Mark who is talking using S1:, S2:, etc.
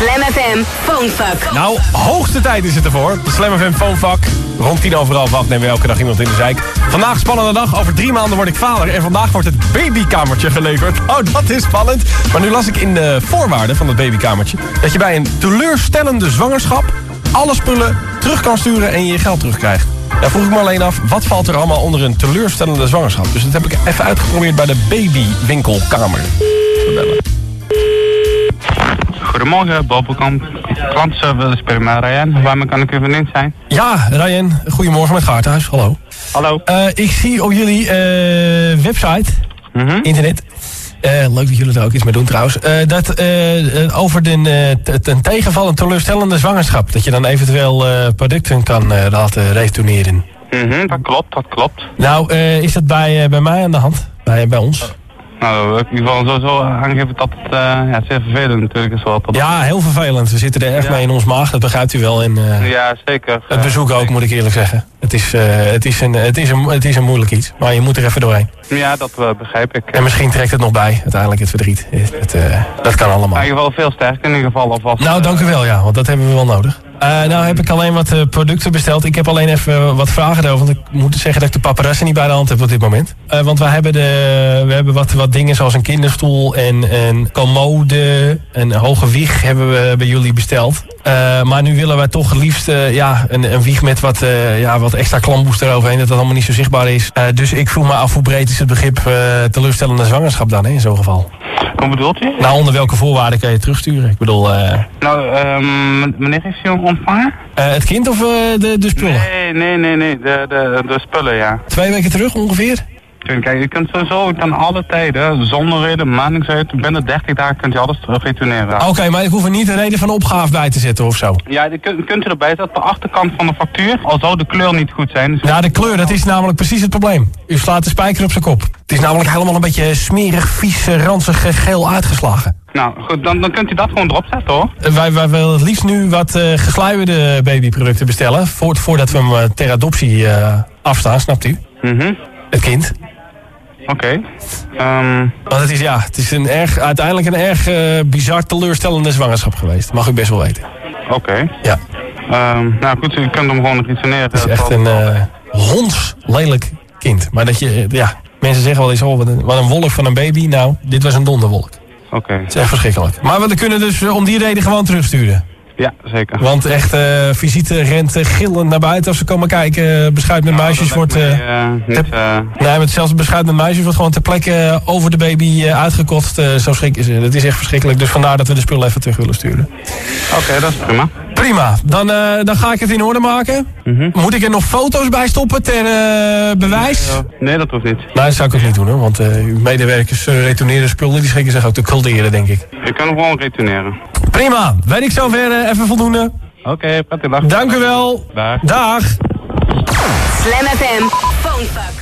S1: Slam FM Phonefuck.
S2: Nou, hoogste tijd is het ervoor. De Slam FM Phonefuck. Rond tien over half nemen we elke dag iemand in de zijk. Vandaag spannende dag. Over drie maanden word ik vader. En vandaag wordt het babykamertje geleverd. Oh, dat is spannend. Maar nu las ik in de voorwaarden van het babykamertje... dat je bij een teleurstellende zwangerschap... alle spullen terug kan sturen en je je geld terugkrijgt. Daar vroeg ik me alleen af, wat valt er allemaal onder een teleurstellende zwangerschap? Dus dat heb ik even uitgeprobeerd bij de babywinkelkamer.
S3: Goedemorgen, Bobbelkamp. Klantenservice bij Ryan. Waarmee kan ik u van dienst zijn?
S2: Ja, Ryan, goedemorgen met Gaarthuis. Hallo.
S3: Hallo.
S2: Eh, ik zie op jullie eh, website,
S3: Mhm.
S2: internet... eh, leuk dat jullie er ook iets mee doen trouwens. dat over de, t- ten tegenval een teleurstellende zwangerschap. Dat je dan eventueel producten kan laten retourneren.
S3: Mhm, dat klopt, dat klopt.
S2: Nou, is dat bij, bij mij aan de hand? Bij, bij ons?
S3: Nou, in ieder geval sowieso aangeven dat het eh, ja, zeer vervelend natuurlijk is. Wat
S2: Ja, heel vervelend. We zitten er echt
S3: Ja.
S2: mee in ons maag. Dat begrijpt u wel. En, eh,
S3: ja, zeker.
S2: het bezoek ook, moet ik eerlijk zeggen. Het is, eh, het, is een, het, is een, het is een moeilijk iets. Maar je moet er even doorheen.
S3: Ja, dat begrijp ik.
S2: En misschien trekt het nog bij, uiteindelijk het verdriet. Het, dat kan allemaal.
S3: In ieder geval veel sterker in ieder geval alvast.
S2: Nou, dank u wel, ja, want dat hebben we wel nodig. Eh, nou heb ik alleen wat eh, producten besteld. Ik heb alleen even wat vragen erover. Want ik moet zeggen dat ik de paparazzi niet bij de hand heb op dit moment. Eh, want we hebben, de, we hebben wat, wat dingen zoals een kinderstoel en een commode. Een hoge wieg hebben we bij jullie besteld. Eh, maar nu willen wij toch liefst eh, ja, een, een wieg met wat, eh, ja, wat extra klamboes eroverheen. Dat dat allemaal niet zo zichtbaar is. Eh, dus ik vroeg me af hoe breed is het begrip eh, teleurstellende zwangerschap dan hè, in zo'n geval.
S3: Hoe bedoelt u?
S2: Nou, onder welke voorwaarden kan je het terugsturen? Ik bedoel, eh,
S3: Nou, ehm, wanneer heeft u hem ontvangen?
S2: eh, het kind of eh, de, de spullen?
S3: Nee, nee, nee, nee. De, de, de spullen, ja.
S2: Twee weken terug ongeveer?
S3: Kijk, je kunt sowieso ten alle tijden, zonder reden, maandingsuit, binnen 30 dagen kunt je alles terug retourneren.
S2: Oké, maar ik hoef er niet een reden van opgave bij te zetten of zo.
S3: Ja, die kun, kunt u erbij zetten op de achterkant van de factuur, al zou de kleur niet goed zijn. Dus
S2: Ja, de kleur, dat is namelijk precies het probleem. U slaat de spijker op zijn kop. Het is namelijk helemaal een beetje smerig, vies, eh, ranzig, eh, geel uitgeslagen.
S3: Nou, goed, dan, dan kunt u dat gewoon erop zetten hoor.
S2: Eh, Wij, wij willen het liefst nu wat eh gesluierde babyproducten bestellen. Voor, voordat we hem ter adoptie afstaan, snapt u?
S3: Mhm,
S2: Het kind.
S3: Oké. Ehm,
S2: Want het is, ja, het is een erg, uiteindelijk een erg eh, bizar teleurstellende zwangerschap geweest. Mag u best wel weten.
S3: oké.
S2: Ja,
S3: Ehm, nou goed, u kunt hem gewoon retourneren.
S2: het is echt een eh hondslelijk kind. Maar dat je, eh, ja, mensen zeggen wel eens, oh, wat een, wat een wolk van een baby. Nou, dit was een donderwolk.
S3: Oké,
S2: Het is echt verschrikkelijk. Maar we kunnen dus om die reden gewoon terugsturen.
S3: Ja, zeker.
S2: Want echt, visite rent gillend naar buiten als ze komen kijken. eh, Beschuit met muisjes
S3: dat
S2: wordt... eh,
S3: eh, niet,
S2: Nee, met zelfs beschuit met muisjes wordt gewoon ter plekke over de baby uitgekocht. Eh, zo schrik is het. Het is echt verschrikkelijk. Dus vandaar dat we de spullen even terug willen sturen.
S3: Oké, dat is prima.
S2: Prima. Dan, dan ga ik het in orde maken.
S3: Mhm.
S2: Moet ik er nog foto's bij stoppen ter bewijs?
S3: Nee, dat hoeft niet.
S2: Nou, dat zou ik ook niet doen hoor. Want uw medewerkers retourneren spullen. Die schrikken zich ook te kulderen, denk ik.
S3: Je kunt hem gewoon retourneren.
S2: Prima. Weet ik zover eh, even voldoende.
S3: Oké, prettige dag.
S2: Dank u wel.
S3: Dag.
S2: Dag.
S1: Slam FM Phonefuck.